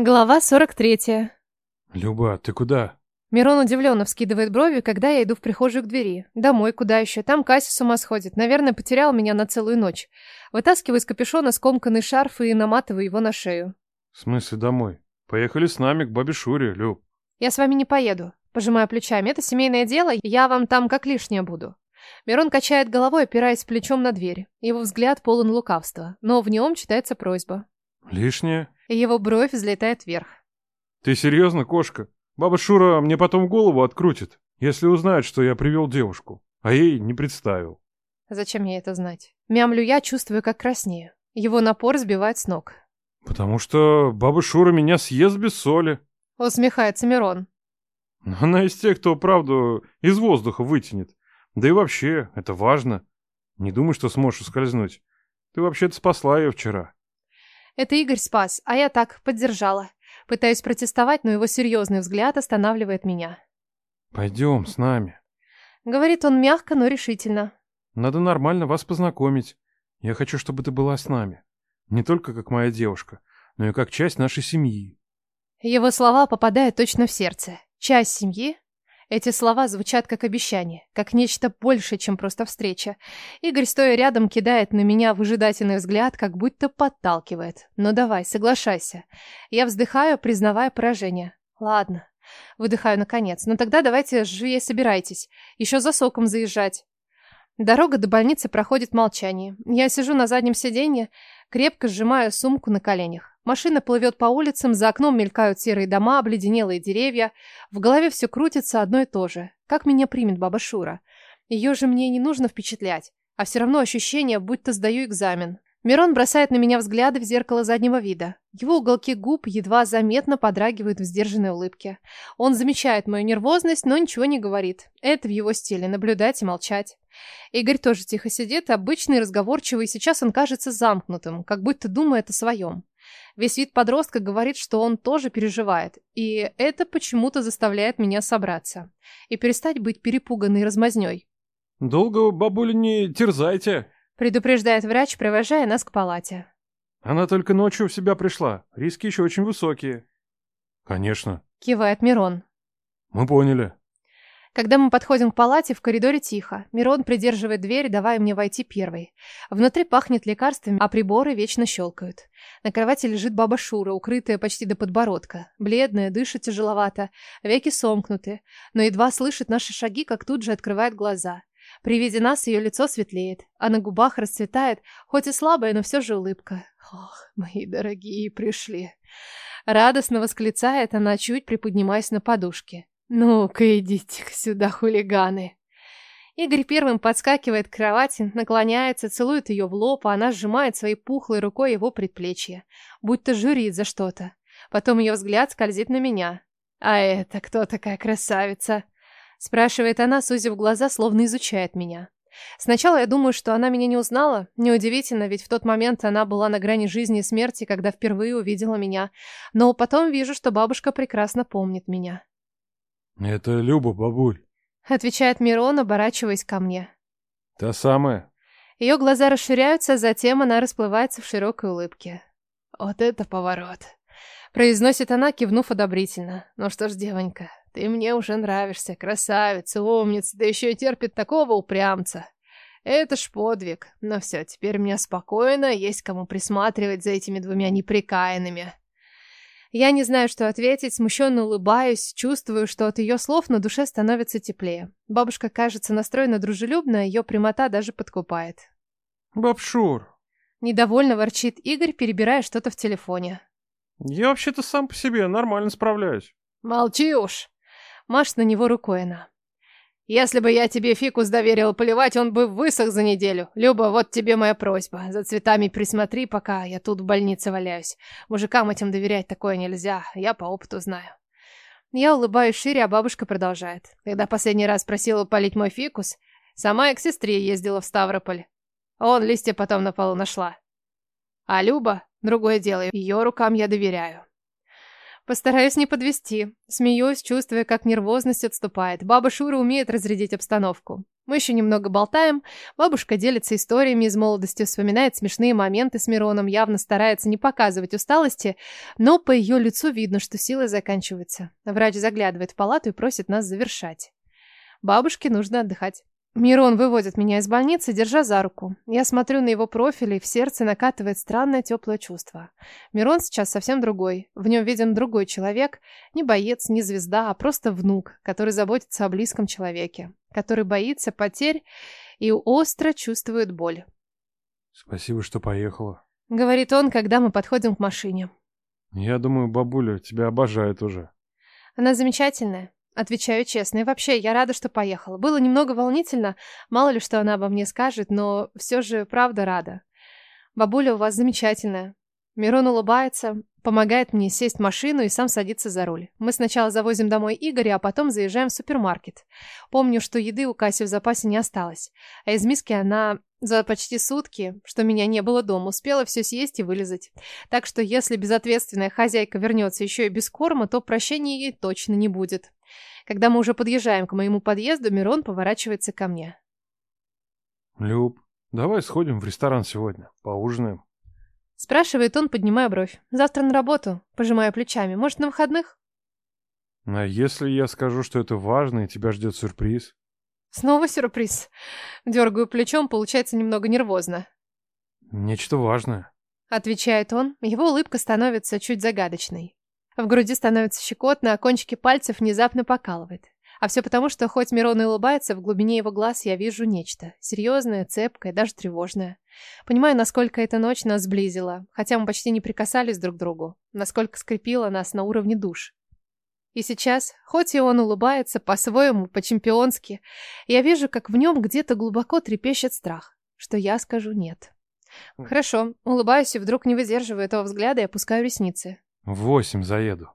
Глава 43. Люба, ты куда? Мирон удивленно вскидывает брови, когда я иду в прихожую к двери. Домой, куда еще? Там Кася с ума сходит. Наверное, потерял меня на целую ночь. Вытаскиваю из капюшона скомканный шарф и наматываю его на шею. В смысле домой? Поехали с нами к бабе Шуре, Люб. Я с вами не поеду. Пожимаю плечами. Это семейное дело, я вам там как лишняя буду. Мирон качает головой, опираясь плечом на дверь. Его взгляд полон лукавства, но в нем читается просьба. Лишнее? Его бровь взлетает вверх. Ты серьезно, кошка? Баба Шура мне потом голову открутит, если узнает, что я привел девушку, а ей не представил. Зачем мне это знать? Мямлю я, чувствую, как краснею. Его напор сбивает с ног. Потому что баба Шура меня съест без соли. Усмехается Мирон. Она из тех, кто правду из воздуха вытянет. Да и вообще, это важно. Не думай, что сможешь ускользнуть. Ты вообще-то спасла ее вчера. Это Игорь спас, а я так, поддержала. Пытаюсь протестовать, но его серьезный взгляд останавливает меня. Пойдем с нами. Говорит он мягко, но решительно. Надо нормально вас познакомить. Я хочу, чтобы ты была с нами. Не только как моя девушка, но и как часть нашей семьи. Его слова попадают точно в сердце. Часть семьи? Эти слова звучат как обещание, как нечто большее, чем просто встреча. Игорь, стоя рядом, кидает на меня выжидательный взгляд, как будто подталкивает. Ну давай, соглашайся. Я вздыхаю, признавая поражение. Ладно. Выдыхаю наконец. Ну тогда давайте живее собирайтесь. Еще за соком заезжать. Дорога до больницы проходит в молчании. Я сижу на заднем сиденье, крепко сжимаю сумку на коленях. Машина плывет по улицам, за окном мелькают серые дома, обледенелые деревья. В голове все крутится одно и то же. Как меня примет баба Шура? Ее же мне не нужно впечатлять. А все равно ощущение, будто сдаю экзамен. Мирон бросает на меня взгляды в зеркало заднего вида. Его уголки губ едва заметно подрагивают в сдержанной улыбке. Он замечает мою нервозность, но ничего не говорит. Это в его стиле – наблюдать и молчать. Игорь тоже тихо сидит, обычный, разговорчивый, сейчас он кажется замкнутым, как будто думает о своем. Весь вид подростка говорит, что он тоже переживает, и это почему-то заставляет меня собраться и перестать быть перепуганной размазнёй. «Долго, бабуля, не терзайте», — предупреждает врач, провожая нас к палате. «Она только ночью в себя пришла, риски еще очень высокие». «Конечно», — кивает Мирон. «Мы поняли». Когда мы подходим к палате, в коридоре тихо. Мирон придерживает дверь, давая мне войти первой. Внутри пахнет лекарствами, а приборы вечно щелкают. На кровати лежит баба Шура, укрытая почти до подбородка. Бледная, дышит тяжеловато, веки сомкнуты, но едва слышит наши шаги, как тут же открывает глаза. При виде нас ее лицо светлеет, а на губах расцветает, хоть и слабая, но все же улыбка. Ох, мои дорогие пришли. Радостно восклицает она, чуть приподнимаясь на подушке. «Ну-ка, идите сюда, хулиганы!» Игорь первым подскакивает к кровати, наклоняется, целует ее в лоб, а она сжимает своей пухлой рукой его предплечье, будто журит за что-то. Потом ее взгляд скользит на меня. «А это кто такая красавица?» Спрашивает она, сузив глаза, словно изучает меня. Сначала я думаю, что она меня не узнала. Неудивительно, ведь в тот момент она была на грани жизни и смерти, когда впервые увидела меня. Но потом вижу, что бабушка прекрасно помнит меня. «Это Люба, бабуль», — отвечает Мирон, оборачиваясь ко мне. «Та самая». Ее глаза расширяются, затем она расплывается в широкой улыбке. «Вот это поворот!» Произносит она, кивнув одобрительно. «Ну что ж, девонька, ты мне уже нравишься, красавица, умница, да еще и терпит такого упрямца. Это ж подвиг. Но все, теперь мне спокойно, есть кому присматривать за этими двумя неприкаянными». Я не знаю, что ответить, смущенно улыбаюсь, чувствую, что от ее слов на душе становится теплее. Бабушка кажется настроена дружелюбно, ее прямота даже подкупает. «Бабшур!» Недовольно ворчит Игорь, перебирая что-то в телефоне. «Я вообще-то сам по себе нормально справляюсь». «Молчи уж!» Машет на него рукой она. Если бы я тебе фикус доверил поливать, он бы высох за неделю. Люба, вот тебе моя просьба. За цветами присмотри, пока я тут в больнице валяюсь. Мужикам этим доверять такое нельзя, я по опыту знаю. Я улыбаюсь шире, а бабушка продолжает. Когда последний раз просила полить мой фикус, сама я к сестре ездила в Ставрополь. Он листья потом на полу нашла. А Люба, другое дело, ее рукам я доверяю. Постараюсь не подвести. Смеюсь, чувствуя, как нервозность отступает. Баба Шура умеет разрядить обстановку. Мы еще немного болтаем. Бабушка делится историями из молодости, вспоминает смешные моменты с Мироном, явно старается не показывать усталости, но по ее лицу видно, что силы заканчиваются. Врач заглядывает в палату и просит нас завершать. Бабушке нужно отдыхать. Мирон выводит меня из больницы, держа за руку. Я смотрю на его профиль, и в сердце накатывает странное теплое чувство. Мирон сейчас совсем другой. В нем виден другой человек. Не боец, не звезда, а просто внук, который заботится о близком человеке. Который боится потерь и остро чувствует боль. Спасибо, что поехала. Говорит он, когда мы подходим к машине. Я думаю, бабуля тебя обожает уже. Она замечательная. Отвечаю честно. И вообще, я рада, что поехала. Было немного волнительно, мало ли что она обо мне скажет, но все же правда рада. Бабуля у вас замечательная. Мирон улыбается, помогает мне сесть в машину и сам садится за руль. Мы сначала завозим домой Игоря, а потом заезжаем в супермаркет. Помню, что еды у Касси в запасе не осталось. А из миски она за почти сутки, что меня не было дома, успела все съесть и вылезать. Так что если безответственная хозяйка вернется еще и без корма, то прощения ей точно не будет. Когда мы уже подъезжаем к моему подъезду, Мирон поворачивается ко мне. Люб, давай сходим в ресторан сегодня, поужинаем. Спрашивает он, поднимая бровь. Завтра на работу, пожимая плечами. Может, на выходных? А если я скажу, что это важно и тебя ждет сюрприз? Снова сюрприз. Дергаю плечом, получается немного нервозно. Нечто важное. Отвечает он. Его улыбка становится чуть загадочной. В груди становится щекотно, а кончики пальцев внезапно покалывает. А все потому, что хоть Мирон и улыбается, в глубине его глаз я вижу нечто. Серьезное, цепкое, даже тревожное. Понимаю, насколько эта ночь нас сблизила, хотя мы почти не прикасались друг к другу. Насколько скрепила нас на уровне душ. И сейчас, хоть и он улыбается по-своему, по-чемпионски, я вижу, как в нем где-то глубоко трепещет страх, что я скажу «нет». Хорошо, улыбаюсь и вдруг не выдерживаю этого взгляда и опускаю ресницы. В восемь заеду.